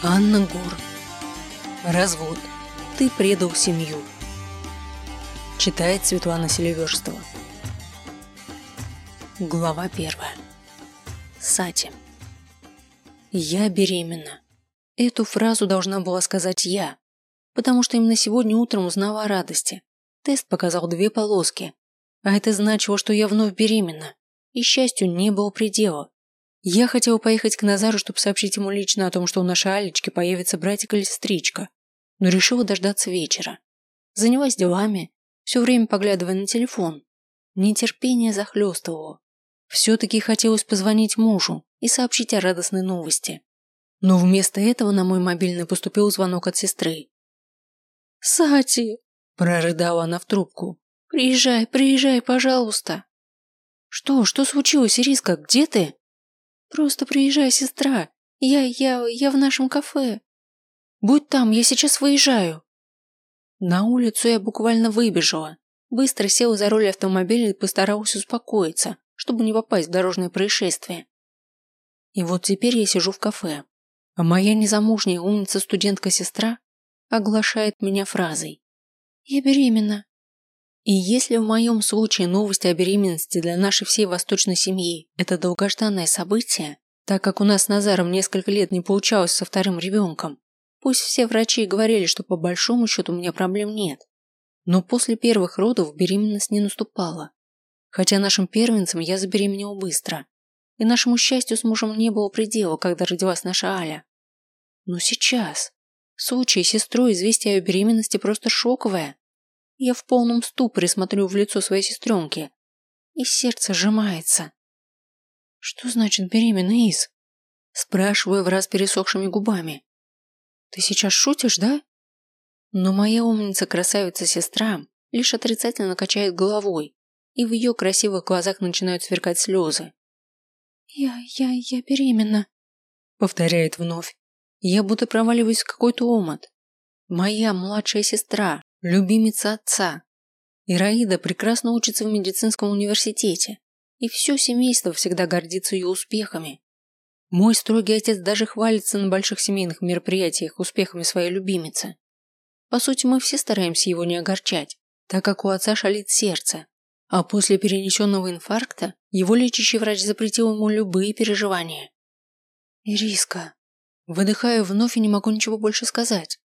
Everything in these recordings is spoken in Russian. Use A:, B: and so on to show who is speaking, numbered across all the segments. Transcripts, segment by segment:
A: Анна Гур. Развод. Ты предал семью. Читает Светлана Селиверстова. Глава первая. Сати. Я беременна. Эту фразу должна была сказать я, потому что именно сегодня утром узнала о радости. Тест показал две полоски, а это значило, что я вновь беременна, и счастью не было предела. Я хотела поехать к Назару, чтобы сообщить ему лично о том, что у нашей Алечки появится братик или сестричка, но решила дождаться вечера. Занялась делами, все время поглядывая на телефон. Нетерпение захлестывало. Все-таки хотелось позвонить мужу и сообщить о радостной новости. Но вместо этого на мой мобильный поступил звонок от сестры. «Сати!» – прорыдала она в трубку. «Приезжай, приезжай, пожалуйста!» «Что, что случилось, Ириска, где ты?» Просто приезжай, сестра. Я, я, я в нашем кафе. Будь там, я сейчас выезжаю. На улицу я буквально выбежала. Быстро села за руль автомобиля и постаралась успокоиться, чтобы не попасть в дорожное происшествие. И вот теперь я сижу в кафе, а моя незамужняя умница-студентка-сестра оглашает меня фразой «Я беременна». И если в моем случае новости о беременности для нашей всей восточной семьи – это долгожданное событие, так как у нас с Назаром несколько лет не получалось со вторым ребенком, пусть все врачи говорили, что по большому счету у меня проблем нет, но после первых родов беременность не наступала. Хотя нашим первенцам я забеременела быстро, и нашему счастью с мужем не было предела, когда родилась наша Аля. Но сейчас, в случае с сестрой, известие о беременности просто шоковое. Я в полном ступоре смотрю в лицо своей сестренки, и сердце сжимается. Что значит беременна, Из? Спрашиваю в раз пересохшими губами. Ты сейчас шутишь, да? Но моя умница-красавица-сестра лишь отрицательно качает головой, и в ее красивых глазах начинают сверкать слезы. «Я, я, я беременна», — повторяет вновь. Я будто проваливаюсь в какой-то омут. Моя младшая сестра, любимица отца. Ираида прекрасно учится в медицинском университете, и все семейство всегда гордится ее успехами. Мой строгий отец даже хвалится на больших семейных мероприятиях успехами своей любимицы. По сути, мы все стараемся его не огорчать, так как у отца шалит сердце, а после перенесенного инфаркта его лечащий врач запретил ему любые переживания. Ириска. Выдыхаю вновь и не могу ничего больше сказать.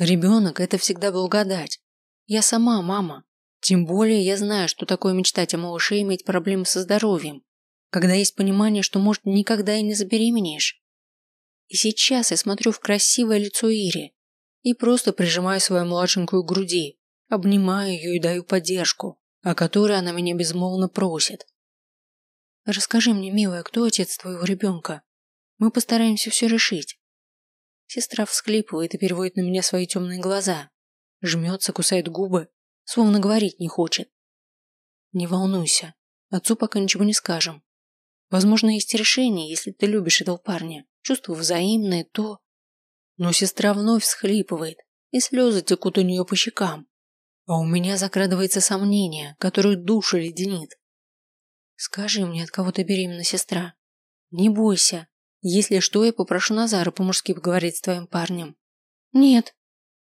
A: Ребенок – это всегда благодать. Я сама мама. Тем более я знаю, что такое мечтать о малыше и иметь проблемы со здоровьем, когда есть понимание, что, может, никогда и не забеременеешь. И сейчас я смотрю в красивое лицо Ири и просто прижимаю свою младшенькую к груди, обнимаю ее и даю поддержку, о которой она меня безмолвно просит. «Расскажи мне, милая, кто отец твоего ребенка? Мы постараемся все решить. Сестра всхлипывает и переводит на меня свои темные глаза. Жмется, кусает губы, словно говорить не хочет. Не волнуйся, отцу пока ничего не скажем. Возможно, есть решение, если ты любишь этого парня. Чувства взаимные, то... Но сестра вновь всхлипывает, и слезы текут у нее по щекам. А у меня закрадывается сомнение, которое душу леденит. Скажи мне, от кого ты беременна, сестра. Не бойся, если что, я попрошу Назара по-мужски поговорить с твоим парнем. Нет.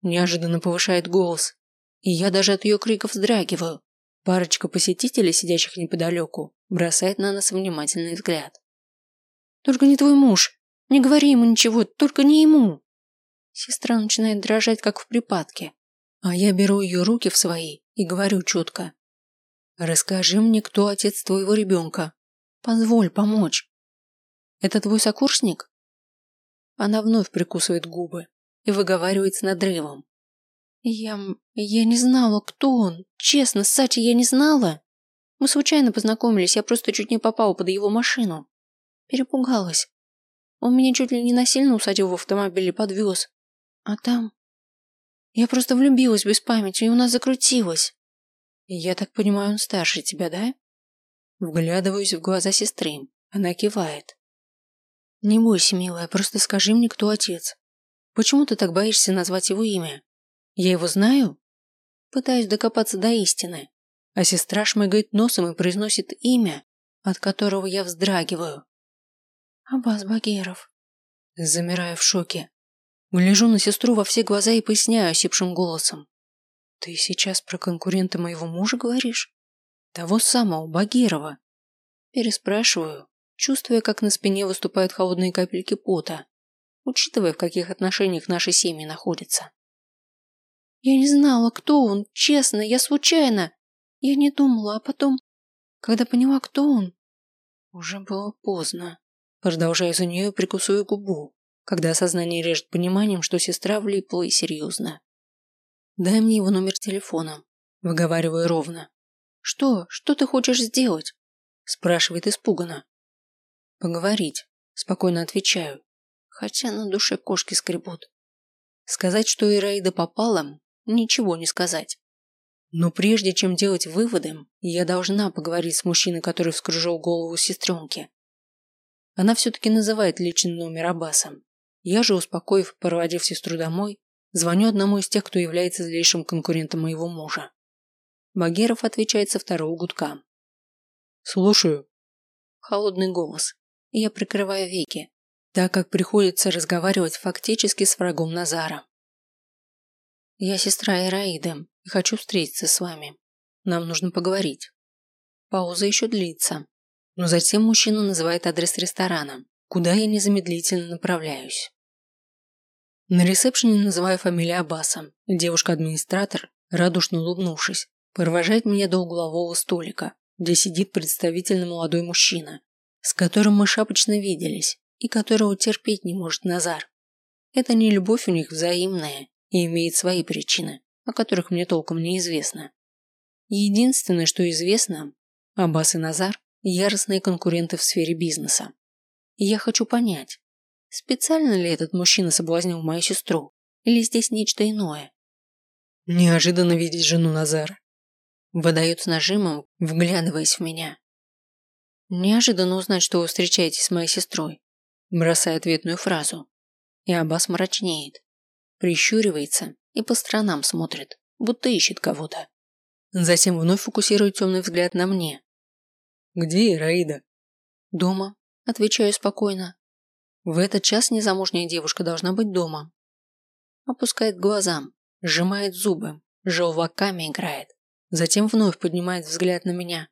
A: Неожиданно повышает голос. И я даже от ее криков вздрагиваю. Парочка посетителей, сидящих неподалеку, бросает на нас внимательный взгляд. Только не твой муж. Не говори ему ничего, только не ему. Сестра начинает дрожать, как в припадке. А я беру ее руки в свои и говорю четко. Расскажи мне, кто отец твоего ребенка. Позволь помочь. Это твой сокурсник? Она вновь прикусывает губы и выговаривает с надрывом. Я... я не знала, кто он. Честно, Сати, я не знала. Мы случайно познакомились, я просто чуть не попала под его машину. Перепугалась. Он меня чуть ли не насильно усадил в автомобиль и подвез. А там... Я просто влюбилась без памяти, и у нас закрутилось. Я так понимаю, он старше тебя, да? Вглядываюсь в глаза сестры. Она кивает. Не бойся, милая, просто скажи мне, кто отец. Почему ты так боишься назвать его имя? Я его знаю? Пытаюсь докопаться до истины. А сестра шмыгает носом и произносит имя, от которого я вздрагиваю. Аббас Багиров. Замираю в шоке. Гляжу на сестру во все глаза и поясняю осипшим голосом. Ты сейчас про конкурента моего мужа говоришь? Того самого, Багирова. Переспрашиваю, чувствуя, как на спине выступают холодные капельки пота, учитывая, в каких отношениях наши семьи находятся. Я не знала, кто он, честно, я случайно. Я не думала, а потом, когда поняла, кто он, уже было поздно. Продолжаю за нее прикусываю губу, когда осознание режет пониманием, что сестра влипла и серьезно. «Дай мне его номер телефона», – выговариваю ровно. «Что? Что ты хочешь сделать?» – спрашивает испуганно. «Поговорить», – спокойно отвечаю, хотя на душе кошки скребут. Сказать, что Ираида попала, ничего не сказать. Но прежде чем делать выводы, я должна поговорить с мужчиной, который вскружил голову сестренки. Она все-таки называет личный номер Аббаса. Я же, успокоив, проводив сестру домой, Звоню одному из тех, кто является злейшим конкурентом моего мужа. Багеров отвечает со второго гудка. «Слушаю». Холодный голос. Я прикрываю веки, так как приходится разговаривать фактически с врагом Назара. «Я сестра Ираиды и хочу встретиться с вами. Нам нужно поговорить». Пауза еще длится, но затем мужчина называет адрес ресторана, куда я незамедлительно направляюсь. На ресепшене называю фамилию Аббаса. Девушка-администратор, радушно улыбнувшись, провожает меня до углового столика, где сидит представительный молодой мужчина, с которым мы шапочно виделись и которого терпеть не может Назар. Это не любовь у них взаимная и имеет свои причины, о которых мне толком не известно. Единственное, что известно, Аббас и Назар – яростные конкуренты в сфере бизнеса. И я хочу понять, Специально ли этот мужчина соблазнил мою сестру? Или здесь нечто иное? Неожиданно видеть жену Назара. Выдает с нажимом, вглядываясь в меня. Неожиданно узнать, что вы встречаетесь с моей сестрой. Бросая ответную фразу. И Аббас мрачнеет. Прищуривается и по сторонам смотрит, будто ищет кого-то. Затем вновь фокусирует темный взгляд на мне. «Где Ираида?» «Дома», отвечаю спокойно. В этот час незамужняя девушка должна быть дома. Опускает глаза, сжимает зубы, желваками играет. Затем вновь поднимает взгляд на меня.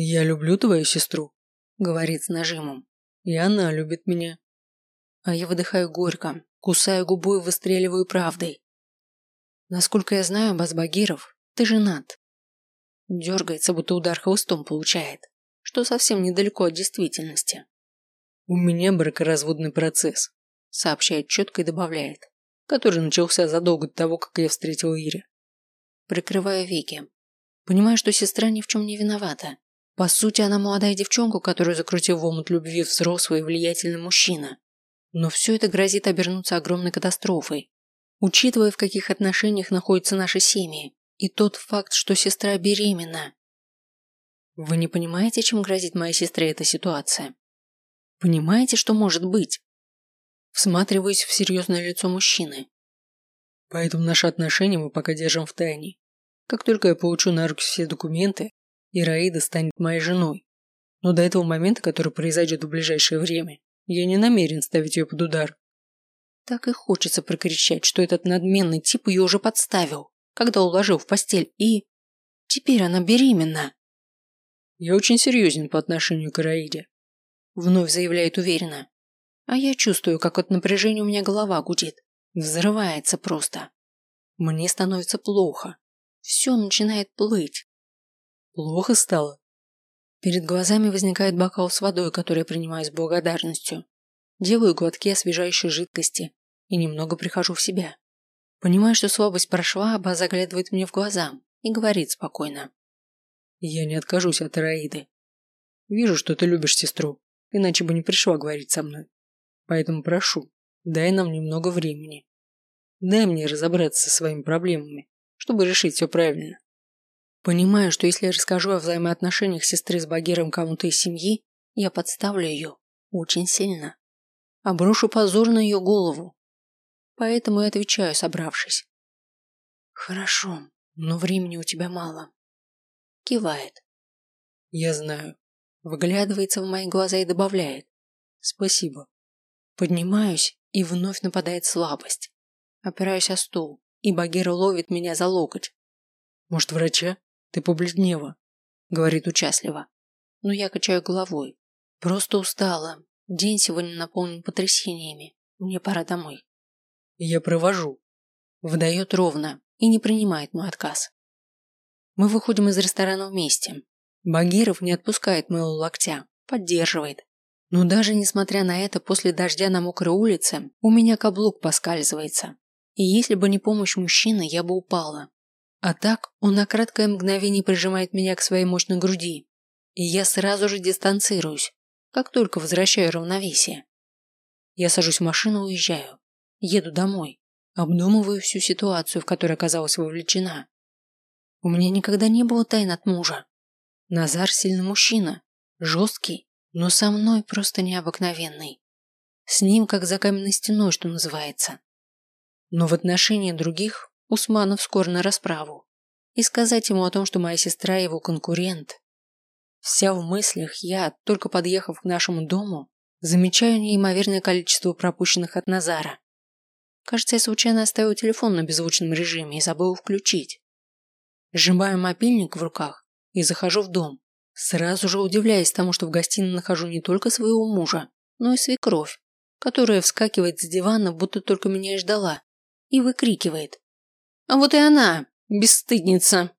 A: «Я люблю твою сестру», — говорит с нажимом. «И она любит меня». А я выдыхаю горько, кусаю губу и выстреливаю правдой. Насколько я знаю, Базбагиров, ты женат. Дергается, будто удар хвостом получает, что совсем недалеко от действительности. «У меня бракоразводный процесс», – сообщает четко и добавляет, который начался задолго до того, как я встретил Ире. Прикрываю веки. Понимаю, что сестра ни в чем не виновата. По сути, она молодая девчонка, которую закрутил в омут любви взрослый и влиятельный мужчина. Но все это грозит обернуться огромной катастрофой. Учитывая, в каких отношениях находятся наши семьи, и тот факт, что сестра беременна. Вы не понимаете, чем грозит моей сестре эта ситуация? Понимаете, что может быть? Всматриваясь в серьезное лицо мужчины. Поэтому наши отношения мы пока держим в тайне. Как только я получу на руки все документы, Ираида станет моей женой. Но до этого момента, который произойдет в ближайшее время, я не намерен ставить ее под удар. Так и хочется прокричать, что этот надменный тип ее уже подставил, когда уложил в постель, и... Теперь она беременна. Я очень серьезен по отношению к Ираиде. Вновь заявляет уверенно. А я чувствую, как от напряжения у меня голова гудит. Взрывается просто. Мне становится плохо. Все начинает плыть. Плохо стало? Перед глазами возникает бокал с водой, который я принимаю с благодарностью. Делаю глотки освежающей жидкости и немного прихожу в себя. Понимаю, что слабость прошла, Аба заглядывает мне в глаза и говорит спокойно. Я не откажусь от Раиды. Вижу, что ты любишь сестру иначе бы не пришла говорить со мной. Поэтому прошу, дай нам немного времени. Дай мне разобраться со своими проблемами, чтобы решить все правильно. Понимаю, что если я расскажу о взаимоотношениях сестры с Багиром кому-то из семьи, я подставлю ее очень сильно. Обрушу позор на ее голову. Поэтому и отвечаю, собравшись. Хорошо, но времени у тебя мало. Кивает. Я знаю. Выглядывается в мои глаза и добавляет. Спасибо. Поднимаюсь, и вновь нападает слабость. Опираюсь о стул, и Багира ловит меня за локоть.
B: «Может, врача? Ты побледнела», — говорит участливо.
A: Но я качаю головой. Просто устала. День сегодня наполнен потрясениями. Мне пора домой.
B: Я провожу.
A: Выдает ровно и не принимает мой отказ. Мы выходим из ресторана вместе. Багиров не отпускает моего локтя, поддерживает. Но даже несмотря на это, после дождя на мокрой улице у меня каблук поскальзывается. И если бы не помощь мужчины, я бы упала. А так он на краткое мгновение прижимает меня к своей мощной груди. И я сразу же дистанцируюсь, как только возвращаю равновесие. Я сажусь в машину уезжаю. Еду домой. Обдумываю всю ситуацию, в которой оказалась вовлечена. У меня никогда не было тайн от мужа. Назар сильный мужчина, жесткий, но со мной просто необыкновенный. С ним как за каменной стеной, что называется. Но в отношении других Усманов скоро на расправу. И сказать ему о том, что моя сестра его конкурент. Вся в мыслях я, только подъехав к нашему дому, замечаю неимоверное количество пропущенных от Назара. Кажется, я случайно оставил телефон на беззвучном режиме и забыл включить. Сжимаю мобильник в руках и захожу в дом, сразу же удивляясь тому, что в гостиной нахожу не только своего мужа, но и свекровь, которая вскакивает с дивана, будто только меня и ждала, и выкрикивает. «А вот и она, бесстыдница!»